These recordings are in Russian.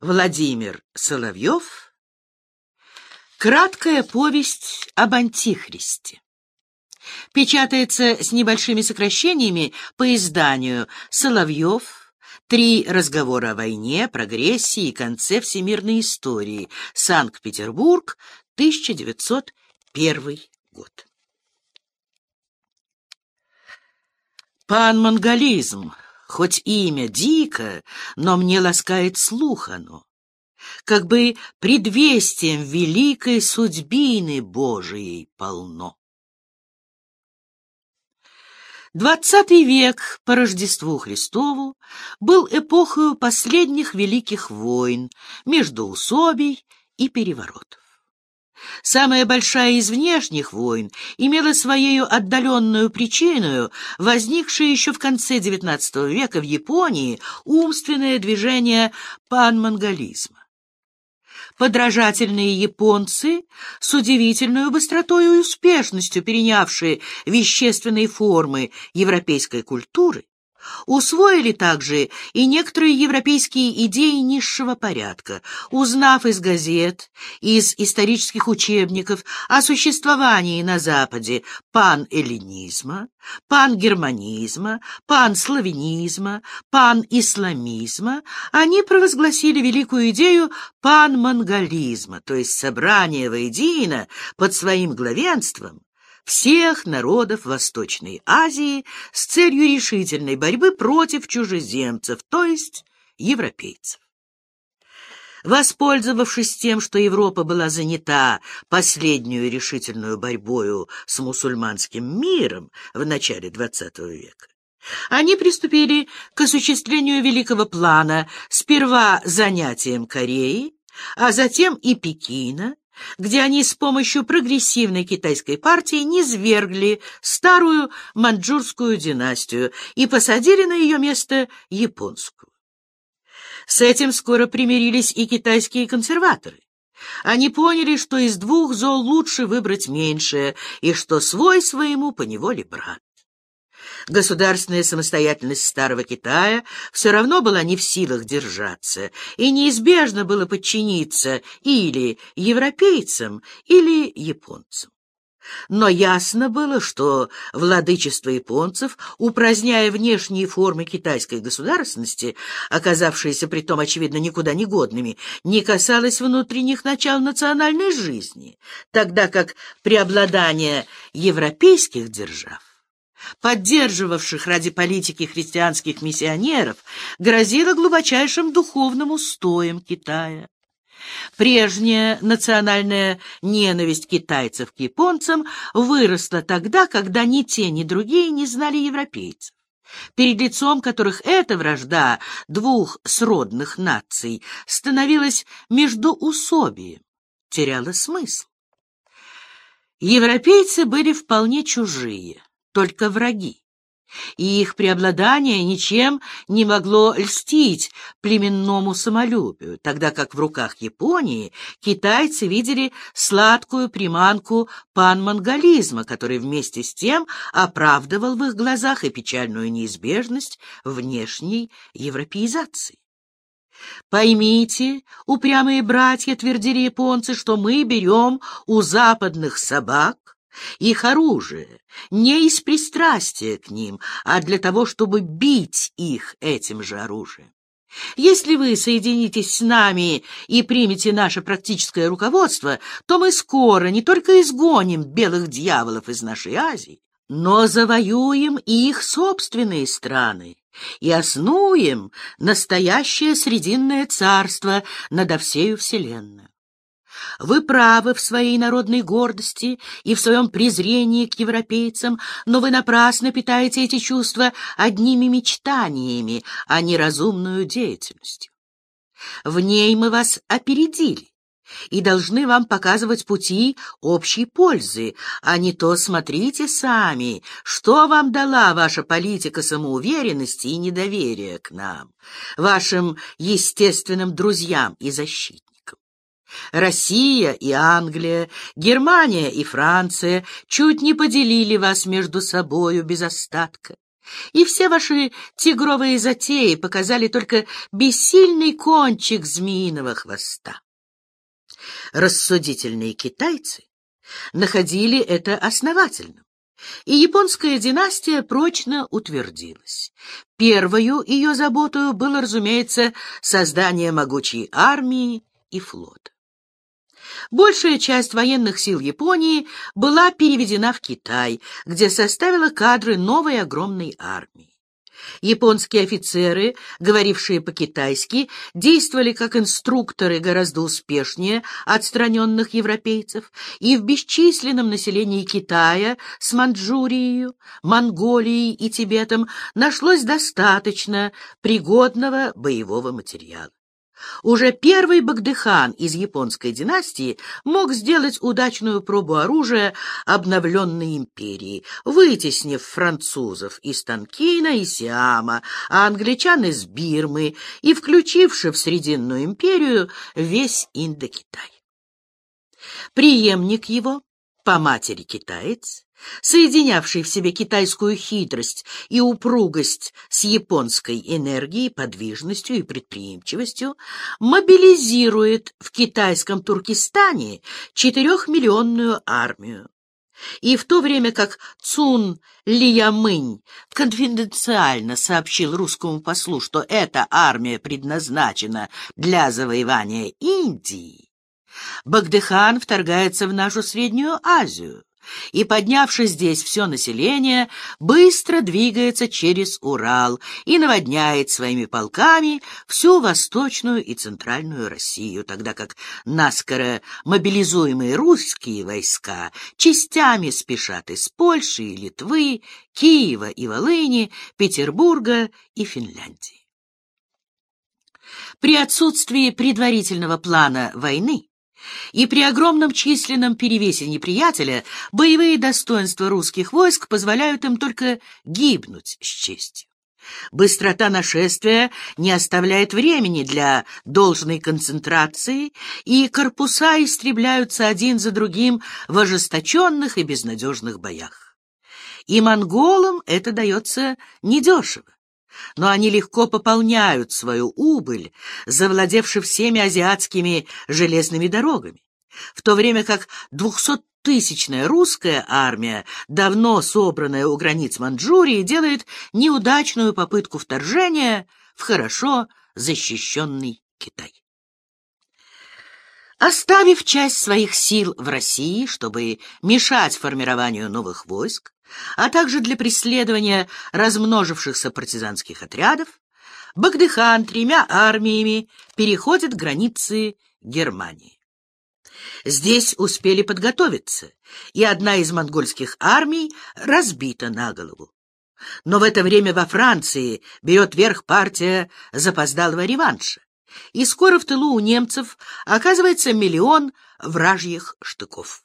Владимир Соловьев Краткая повесть об Антихристе Печатается с небольшими сокращениями по изданию Соловьев «Три разговора о войне, прогрессии и конце всемирной истории. Санкт-Петербург, 1901 год». Пан-монголизм Хоть имя дико, но мне ласкает слух оно, как бы предвестием великой судьбины Божией полно. Двадцатый век по Рождеству Христову был эпохою последних великих войн, междоусобий и переворотов. Самая большая из внешних войн имела своею отдаленную причиной возникшее еще в конце XIX века в Японии умственное движение панмонголизма. Подражательные японцы, с удивительной быстротой и успешностью перенявшие вещественные формы европейской культуры, Усвоили также и некоторые европейские идеи низшего порядка, узнав из газет, из исторических учебников о существовании на Западе пан-эллинизма, пан-германизма, пан-славянизма, пан-исламизма, они провозгласили великую идею пан-монголизма, то есть собрание воедино под своим главенством всех народов Восточной Азии с целью решительной борьбы против чужеземцев, то есть европейцев. Воспользовавшись тем, что Европа была занята последнюю решительную борьбою с мусульманским миром в начале XX века, они приступили к осуществлению великого плана сперва занятием Кореи, а затем и Пекина, где они с помощью прогрессивной китайской партии низвергли старую маньчжурскую династию и посадили на ее место японскую. С этим скоро примирились и китайские консерваторы. Они поняли, что из двух зол лучше выбрать меньшее, и что свой своему поневоле брат. Государственная самостоятельность Старого Китая все равно была не в силах держаться, и неизбежно было подчиниться или европейцам, или японцам. Но ясно было, что владычество японцев, упраздняя внешние формы китайской государственности, оказавшиеся притом, очевидно, никуда не годными, не касалось внутренних начал национальной жизни, тогда как преобладание европейских держав поддерживавших ради политики христианских миссионеров, грозило глубочайшим духовным устоем Китая. Прежняя национальная ненависть китайцев к японцам выросла тогда, когда ни те, ни другие не знали европейцев, перед лицом которых эта вражда двух сродных наций становилась междуусобием, теряла смысл. Европейцы были вполне чужие только враги, и их преобладание ничем не могло льстить племенному самолюбию, тогда как в руках Японии китайцы видели сладкую приманку панмонголизма, который вместе с тем оправдывал в их глазах и печальную неизбежность внешней европеизации. «Поймите, упрямые братья, — твердили японцы, — что мы берем у западных собак их оружие не из пристрастия к ним, а для того, чтобы бить их этим же оружием. Если вы соединитесь с нами и примете наше практическое руководство, то мы скоро не только изгоним белых дьяволов из нашей Азии, но завоюем и их собственные страны и основуем настоящее Срединное царство над всею Вселенной. Вы правы в своей народной гордости и в своем презрении к европейцам, но вы напрасно питаете эти чувства одними мечтаниями, а не разумную деятельностью. В ней мы вас опередили и должны вам показывать пути общей пользы, а не то смотрите сами, что вам дала ваша политика самоуверенности и недоверия к нам, вашим естественным друзьям и защитникам. Россия и Англия, Германия и Франция чуть не поделили вас между собою без остатка. И все ваши тигровые затеи показали только бессильный кончик змеиного хвоста. Рассудительные китайцы находили это основательным, и японская династия прочно утвердилась. Первою ее заботою было, разумеется, создание могучей армии и флота. Большая часть военных сил Японии была переведена в Китай, где составила кадры новой огромной армии. Японские офицеры, говорившие по-китайски, действовали как инструкторы гораздо успешнее отстраненных европейцев, и в бесчисленном населении Китая с Манчжурией, Монголией и Тибетом нашлось достаточно пригодного боевого материала. Уже первый Багдыхан из японской династии мог сделать удачную пробу оружия обновленной империи, вытеснив французов из Танкина и Сиама, а англичан из Бирмы и включивши в Срединную империю весь Индокитай. Приемник его, по матери китаец, соединявший в себе китайскую хитрость и упругость с японской энергией, подвижностью и предприимчивостью, мобилизирует в китайском Туркестане четырехмиллионную армию. И в то время как Цун Лиямынь конфиденциально сообщил русскому послу, что эта армия предназначена для завоевания Индии, Багдыхан вторгается в нашу Среднюю Азию, и, поднявшись здесь все население, быстро двигается через Урал и наводняет своими полками всю Восточную и Центральную Россию, тогда как наскоро мобилизуемые русские войска частями спешат из Польши и Литвы, Киева и Волыни, Петербурга и Финляндии. При отсутствии предварительного плана войны и при огромном численном перевесе неприятеля боевые достоинства русских войск позволяют им только гибнуть с честью. Быстрота нашествия не оставляет времени для должной концентрации, и корпуса истребляются один за другим в ожесточенных и безнадежных боях. И монголам это дается недешево но они легко пополняют свою убыль, завладевши всеми азиатскими железными дорогами, в то время как двухсоттысячная русская армия, давно собранная у границ Манчжурии, делает неудачную попытку вторжения в хорошо защищенный Китай. Оставив часть своих сил в России, чтобы мешать формированию новых войск, а также для преследования размножившихся партизанских отрядов, Багдыхан тремя армиями переходит границы Германии. Здесь успели подготовиться, и одна из монгольских армий разбита на голову. Но в это время во Франции берет верх партия запоздалого реванша, и скоро в тылу у немцев оказывается миллион вражьих штыков.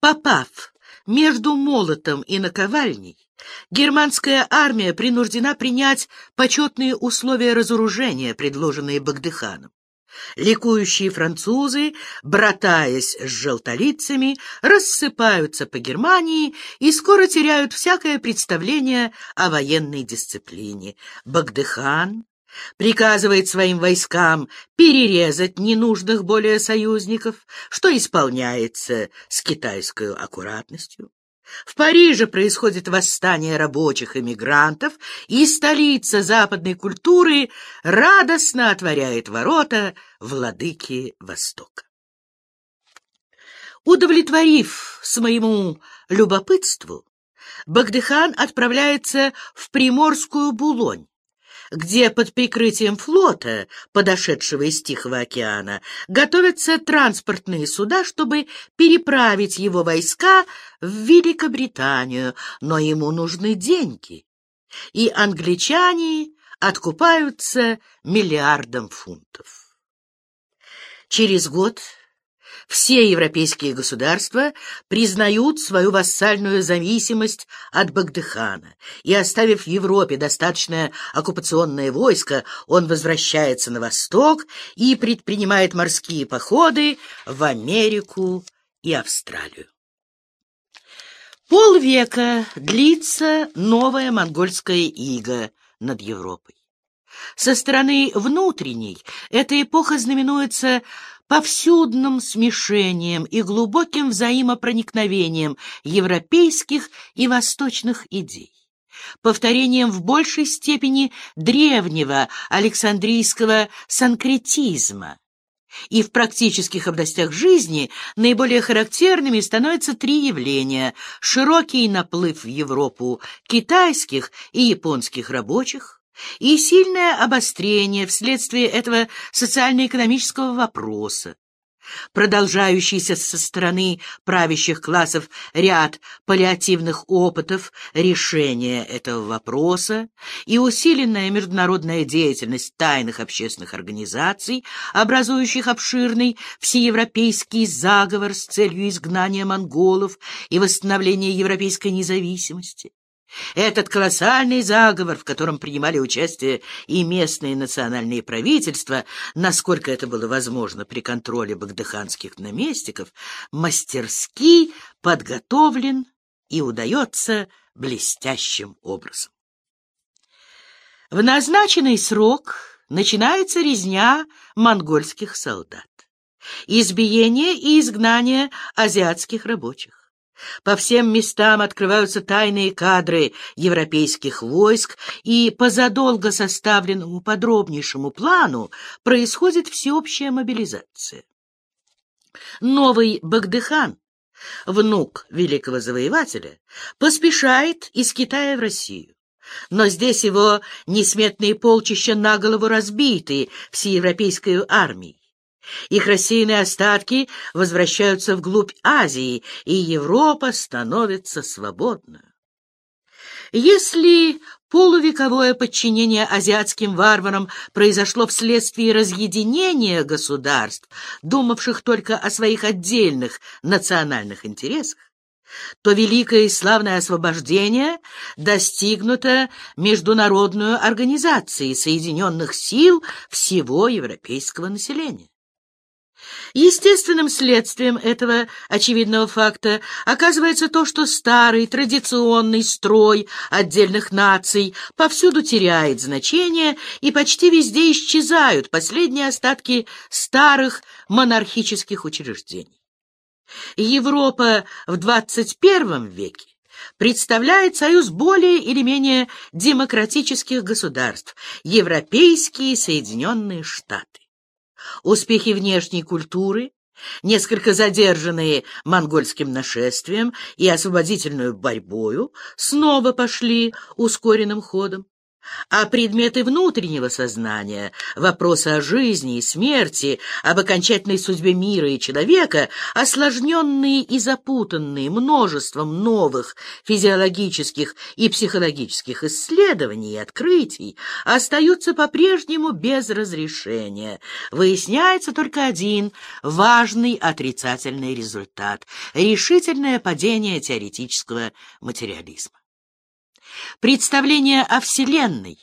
Попав между молотом и наковальней германская армия принуждена принять почетные условия разоружения, предложенные Багдыханом. Ликующие французы, братаясь с желтолицами, рассыпаются по Германии и скоро теряют всякое представление о военной дисциплине. Багдыхан приказывает своим войскам перерезать ненужных более союзников, что исполняется с китайской аккуратностью. В Париже происходит восстание рабочих эмигрантов, и столица западной культуры радостно отворяет ворота владыки Востока. Удовлетворив своему любопытству, Багдыхан отправляется в Приморскую Булонь, где под прикрытием флота, подошедшего из Тихого океана, готовятся транспортные суда, чтобы переправить его войска в Великобританию, но ему нужны деньги, и англичане откупаются миллиардом фунтов. Через год все европейские государства признают свою вассальную зависимость от Багдыхана, и, оставив в Европе достаточное оккупационное войско, он возвращается на восток и предпринимает морские походы в Америку и Австралию. Полвека длится новая монгольская ига над Европой. Со стороны внутренней эта эпоха знаменуется повсюдным смешением и глубоким взаимопроникновением европейских и восточных идей, повторением в большей степени древнего Александрийского санкретизма, и в практических областях жизни наиболее характерными становятся три явления – широкий наплыв в Европу китайских и японских рабочих, и сильное обострение вследствие этого социально-экономического вопроса, продолжающийся со стороны правящих классов ряд паллиативных опытов решения этого вопроса и усиленная международная деятельность тайных общественных организаций, образующих обширный всеевропейский заговор с целью изгнания монголов и восстановления европейской независимости. Этот колоссальный заговор, в котором принимали участие и местные национальные правительства, насколько это было возможно при контроле багдыханских наместников, мастерски подготовлен и удается блестящим образом. В назначенный срок начинается резня монгольских солдат, избиение и изгнание азиатских рабочих. По всем местам открываются тайные кадры европейских войск, и по задолго составленному подробнейшему плану происходит всеобщая мобилизация. Новый Багдыхан, внук великого завоевателя, поспешает из Китая в Россию. Но здесь его несметные полчища на голову разбиты всеевропейской армией. Их рассеянные остатки возвращаются вглубь Азии, и Европа становится свободной. Если полувековое подчинение азиатским варварам произошло вследствие разъединения государств, думавших только о своих отдельных национальных интересах, то великое и славное освобождение достигнуто международную организацией Соединенных сил всего европейского населения. Естественным следствием этого очевидного факта оказывается то, что старый традиционный строй отдельных наций повсюду теряет значение и почти везде исчезают последние остатки старых монархических учреждений. Европа в XXI веке представляет союз более или менее демократических государств, Европейские Соединенные Штаты. Успехи внешней культуры, несколько задержанные монгольским нашествием и освободительную борьбою, снова пошли ускоренным ходом а предметы внутреннего сознания, вопросы о жизни и смерти, об окончательной судьбе мира и человека, осложненные и запутанные множеством новых физиологических и психологических исследований и открытий, остаются по-прежнему без разрешения. Выясняется только один важный отрицательный результат — решительное падение теоретического материализма. Представление о Вселенной,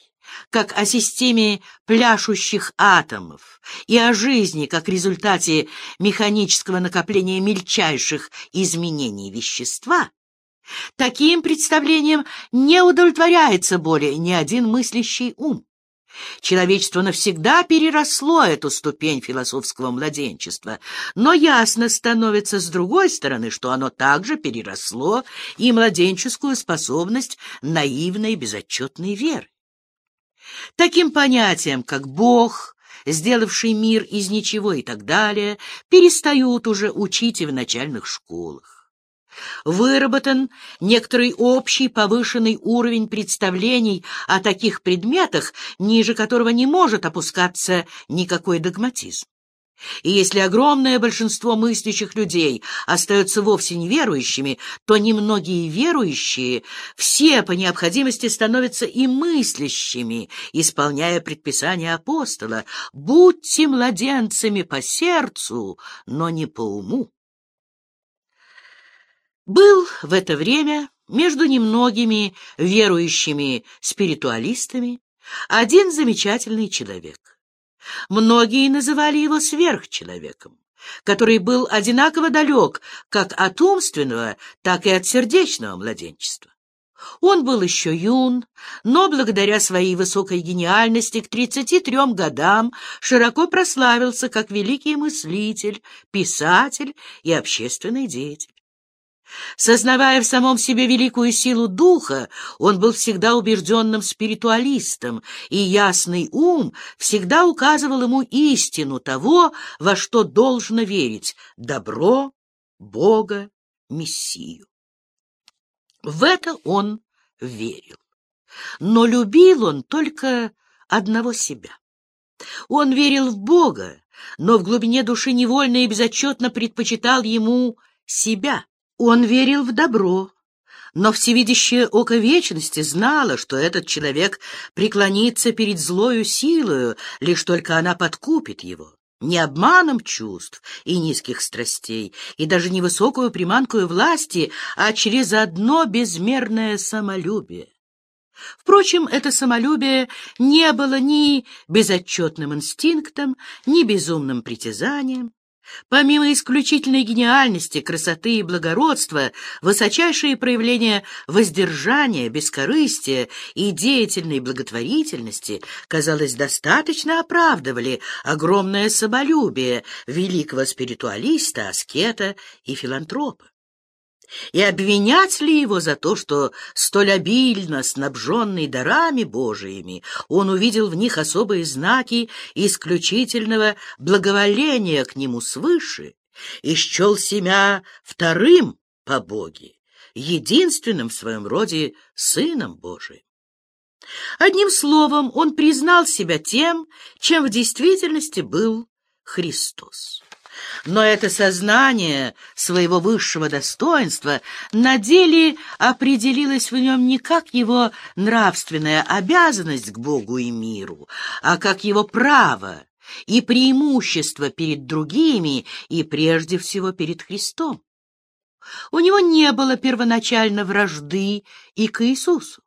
как о системе пляшущих атомов, и о жизни, как результате механического накопления мельчайших изменений вещества, таким представлением не удовлетворяется более ни один мыслящий ум. Человечество навсегда переросло эту ступень философского младенчества, но ясно становится с другой стороны, что оно также переросло и младенческую способность наивной безотчетной веры. Таким понятиям, как Бог, сделавший мир из ничего и так далее, перестают уже учить и в начальных школах. Выработан некоторый общий повышенный уровень представлений о таких предметах, ниже которого не может опускаться никакой догматизм. И если огромное большинство мыслящих людей остаются вовсе неверующими, то немногие верующие все по необходимости становятся и мыслящими, исполняя предписания апостола «Будьте младенцами по сердцу, но не по уму». Был в это время между немногими верующими спиритуалистами один замечательный человек. Многие называли его сверхчеловеком, который был одинаково далек как от умственного, так и от сердечного младенчества. Он был еще юн, но благодаря своей высокой гениальности к 33 годам широко прославился как великий мыслитель, писатель и общественный деятель. Сознавая в самом себе великую силу духа, он был всегда убежденным спиритуалистом, и ясный ум всегда указывал ему истину того, во что должно верить — добро, Бога, Мессию. В это он верил. Но любил он только одного себя. Он верил в Бога, но в глубине души невольно и безотчетно предпочитал ему себя. Он верил в добро, но всевидящее око вечности знало, что этот человек преклонится перед злою силою, лишь только она подкупит его не обманом чувств и низких страстей, и даже не высокую приманкую власти, а через одно безмерное самолюбие. Впрочем, это самолюбие не было ни безотчетным инстинктом, ни безумным притязанием. Помимо исключительной гениальности, красоты и благородства, высочайшие проявления воздержания, бескорыстия и деятельной благотворительности, казалось, достаточно оправдывали огромное самолюбие великого спиритуалиста, аскета и филантропа. И обвинять ли его за то, что, столь обильно снабженный дарами Божиими, он увидел в них особые знаки исключительного благоволения к нему свыше и счел себя вторым по Боге, единственным в своем роде Сыном Божиим? Одним словом, он признал себя тем, чем в действительности был Христос. Но это сознание своего высшего достоинства на деле определилось в нем не как его нравственная обязанность к Богу и миру, а как его право и преимущество перед другими и прежде всего перед Христом. У него не было первоначально вражды и к Иисусу.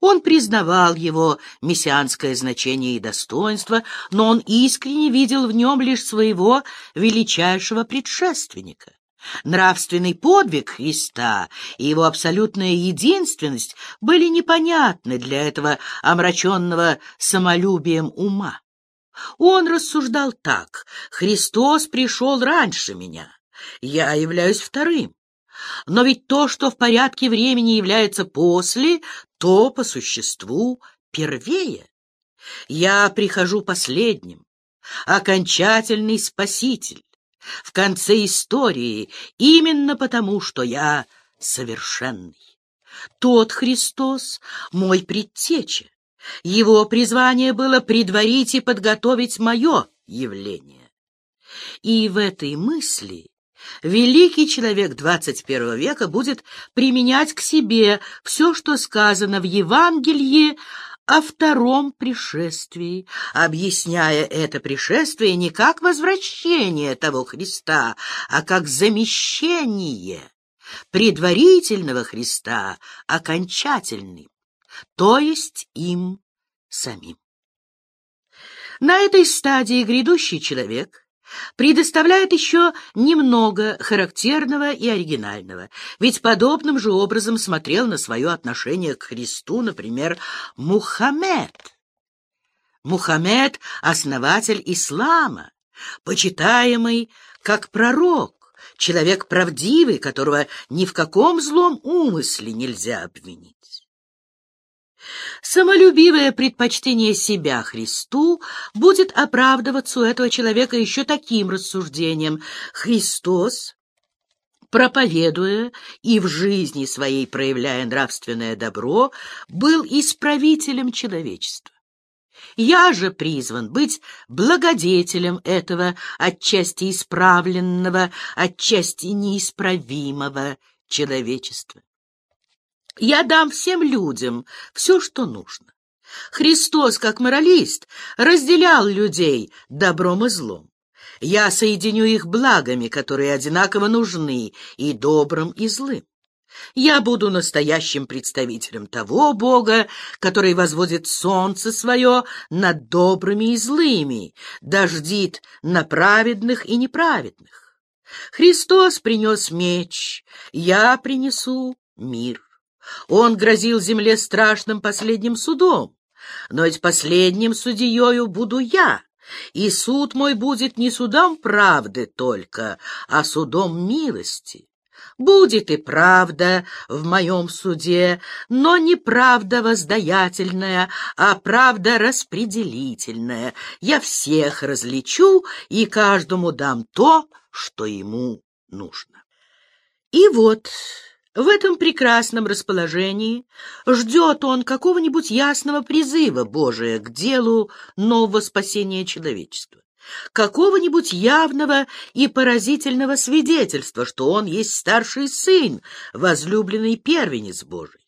Он признавал его мессианское значение и достоинство, но он искренне видел в нем лишь своего величайшего предшественника. Нравственный подвиг Христа и его абсолютная единственность были непонятны для этого омраченного самолюбием ума. Он рассуждал так «Христос пришел раньше меня, я являюсь вторым». Но ведь то, что в порядке времени является после, то по существу первее. Я прихожу последним, окончательный спаситель, в конце истории, именно потому, что я совершенный. Тот Христос — мой предтеча. Его призвание было предварить и подготовить мое явление. И в этой мысли Великий человек XXI века будет применять к себе все, что сказано в Евангелии о втором пришествии, объясняя это пришествие не как возвращение того Христа, а как замещение предварительного Христа окончательным, то есть им самим. На этой стадии грядущий человек предоставляет еще немного характерного и оригинального, ведь подобным же образом смотрел на свое отношение к Христу, например, Мухаммед. Мухаммед — основатель ислама, почитаемый как пророк, человек правдивый, которого ни в каком злом умысле нельзя обвинить. Самолюбивое предпочтение себя Христу будет оправдываться у этого человека еще таким рассуждением. Христос, проповедуя и в жизни своей проявляя нравственное добро, был исправителем человечества. Я же призван быть благодетелем этого отчасти исправленного, отчасти неисправимого человечества. Я дам всем людям все, что нужно. Христос, как моралист, разделял людей добром и злом. Я соединю их благами, которые одинаково нужны и добрым, и злым. Я буду настоящим представителем того Бога, который возводит солнце свое над добрыми и злыми, дождит на праведных и неправедных. Христос принес меч, я принесу мир. Он грозил земле страшным последним судом, но ведь последним судьею буду я, и суд мой будет не судом правды только, а судом милости. Будет и правда в моем суде, но не правда воздаятельная, а правда распределительная. Я всех различу и каждому дам то, что ему нужно. И вот в этом прекрасном расположении ждет он какого-нибудь ясного призыва Божия к делу нового спасения человечества какого-нибудь явного и поразительного свидетельства, что он есть старший сын, возлюбленный первенец Божий.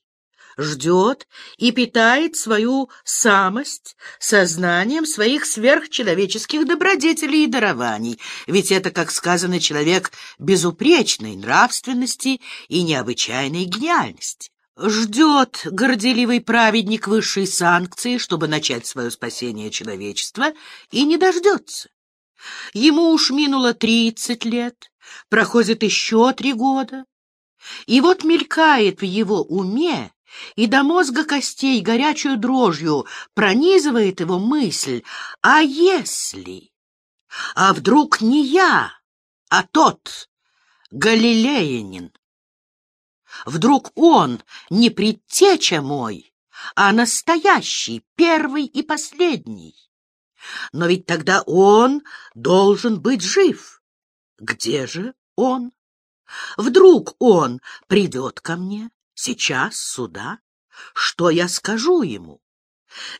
Ждет и питает свою самость сознанием своих сверхчеловеческих добродетелей и дарований, ведь это, как сказано, человек безупречной нравственности и необычайной гениальности. Ждет горделивый праведник высшей санкции, чтобы начать свое спасение человечества, и не дождется. Ему уж минуло тридцать лет, проходит еще три года, и вот мелькает в его уме, и до мозга костей горячую дрожью пронизывает его мысль, а если, а вдруг не я, а тот, галилеянин? Вдруг он не предтеча мой, а настоящий, первый и последний? Но ведь тогда он должен быть жив. Где же он? Вдруг он придет ко мне сейчас сюда? Что я скажу ему?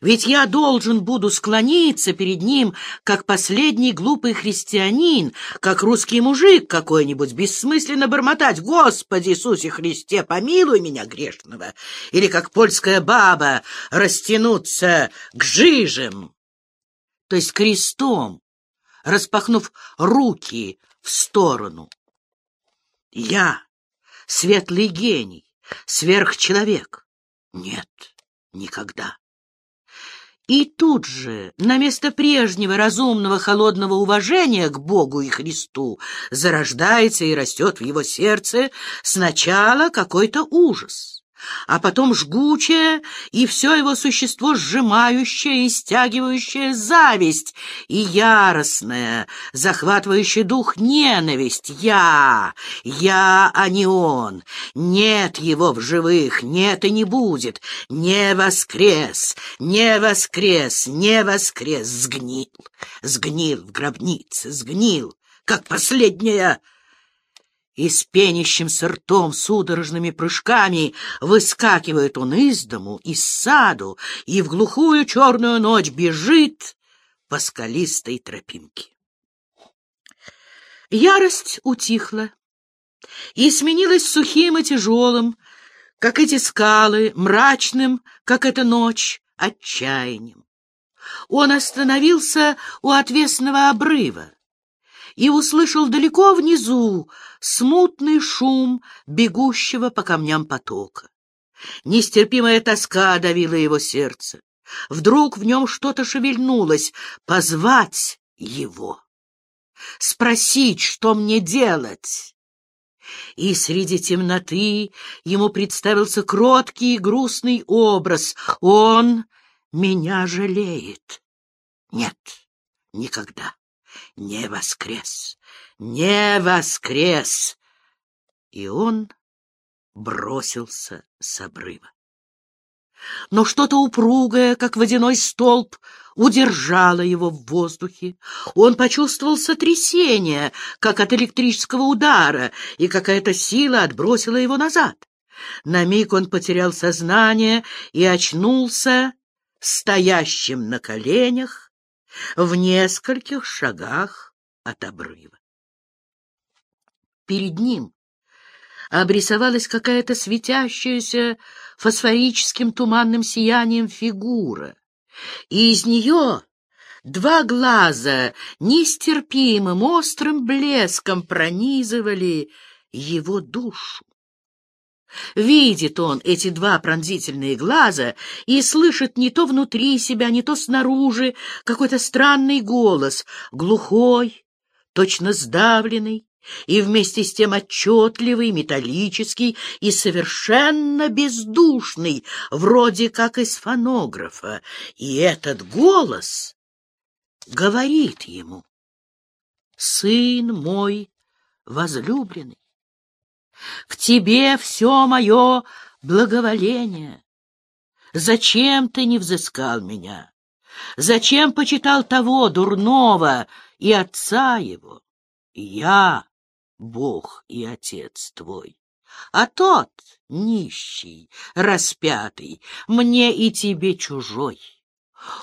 Ведь я должен буду склониться перед ним, как последний глупый христианин, как русский мужик какой-нибудь, бессмысленно бормотать «Господи Иисусе Христе, помилуй меня грешного!» или как польская баба растянуться к жижам то есть крестом, распахнув руки в сторону. Я — светлый гений, сверхчеловек. Нет, никогда. И тут же, на место прежнего разумного холодного уважения к Богу и Христу, зарождается и растет в его сердце сначала какой-то ужас а потом жгучая и все его существо сжимающая и стягивающая зависть и яростная, захватывающая дух ненависть. Я, я, а не он. Нет его в живых, нет и не будет. Не воскрес, не воскрес, не воскрес. Сгнил, сгнил в гробнице, сгнил, как последняя и с пенящимся ртом, судорожными прыжками выскакивает он из дому, из саду, и в глухую черную ночь бежит по скалистой тропинке. Ярость утихла и сменилась сухим и тяжелым, как эти скалы, мрачным, как эта ночь, отчаянием. Он остановился у отвесного обрыва и услышал далеко внизу смутный шум бегущего по камням потока. Нестерпимая тоска давила его сердце. Вдруг в нем что-то шевельнулось. Позвать его. Спросить, что мне делать. И среди темноты ему представился кроткий и грустный образ. Он меня жалеет. Нет, никогда не воскрес, не воскрес! И он бросился с обрыва. Но что-то упругое, как водяной столб, удержало его в воздухе. Он почувствовал сотрясение, как от электрического удара, и какая-то сила отбросила его назад. На миг он потерял сознание и очнулся стоящим на коленях в нескольких шагах от обрыва. Перед ним обрисовалась какая-то светящаяся фосфорическим туманным сиянием фигура, и из нее два глаза нестерпимым острым блеском пронизывали его душу. Видит он эти два пронзительные глаза и слышит не то внутри себя, не то снаружи какой-то странный голос, глухой, точно сдавленный, и вместе с тем отчетливый, металлический и совершенно бездушный, вроде как из фонографа. И этот голос говорит ему, «Сын мой возлюбленный, к тебе все мое благоволение. Зачем ты не взыскал меня? Зачем почитал того дурного и отца его? Я Бог и Отец твой. А тот, нищий, распятый, мне и тебе чужой.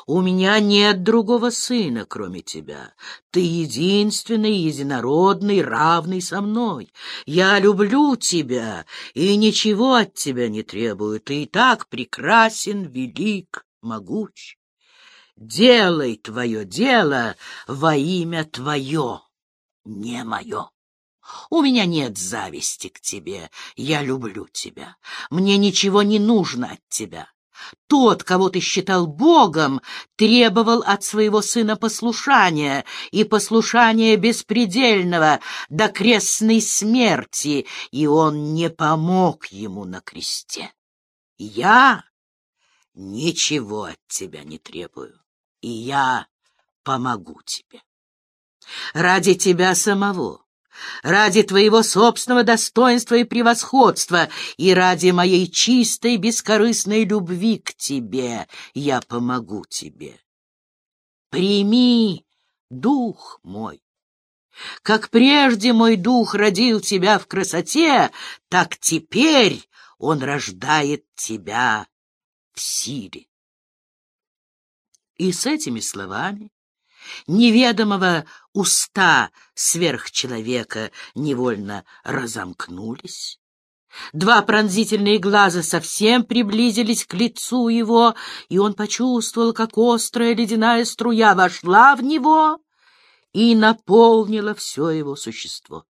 У меня нет другого сына, кроме тебя. Ты единственный, единородный, равный со мной. Я люблю тебя и ничего от тебя не требую. Ты и так прекрасен, велик, могуч. Делай твое дело во имя твое, не мое. У меня нет зависти к тебе, я люблю тебя. Мне ничего не нужно от тебя. Тот, кого ты считал Богом, требовал от своего сына послушания, и послушания беспредельного до крестной смерти, и он не помог ему на кресте. Я ничего от тебя не требую, и я помогу тебе. Ради тебя самого ради твоего собственного достоинства и превосходства и ради моей чистой бескорыстной любви к тебе я помогу тебе. Прими, дух мой. Как прежде мой дух родил тебя в красоте, так теперь он рождает тебя в силе. И с этими словами неведомого уста сверхчеловека невольно разомкнулись. Два пронзительные глаза совсем приблизились к лицу его, и он почувствовал, как острая ледяная струя вошла в него и наполнила все его существо.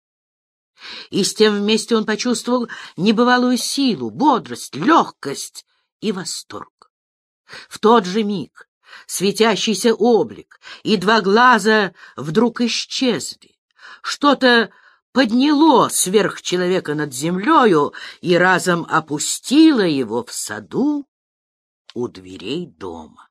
И с тем вместе он почувствовал небывалую силу, бодрость, легкость и восторг. В тот же миг светящийся облик, и два глаза вдруг исчезли. Что-то подняло сверхчеловека над землею и разом опустило его в саду у дверей дома.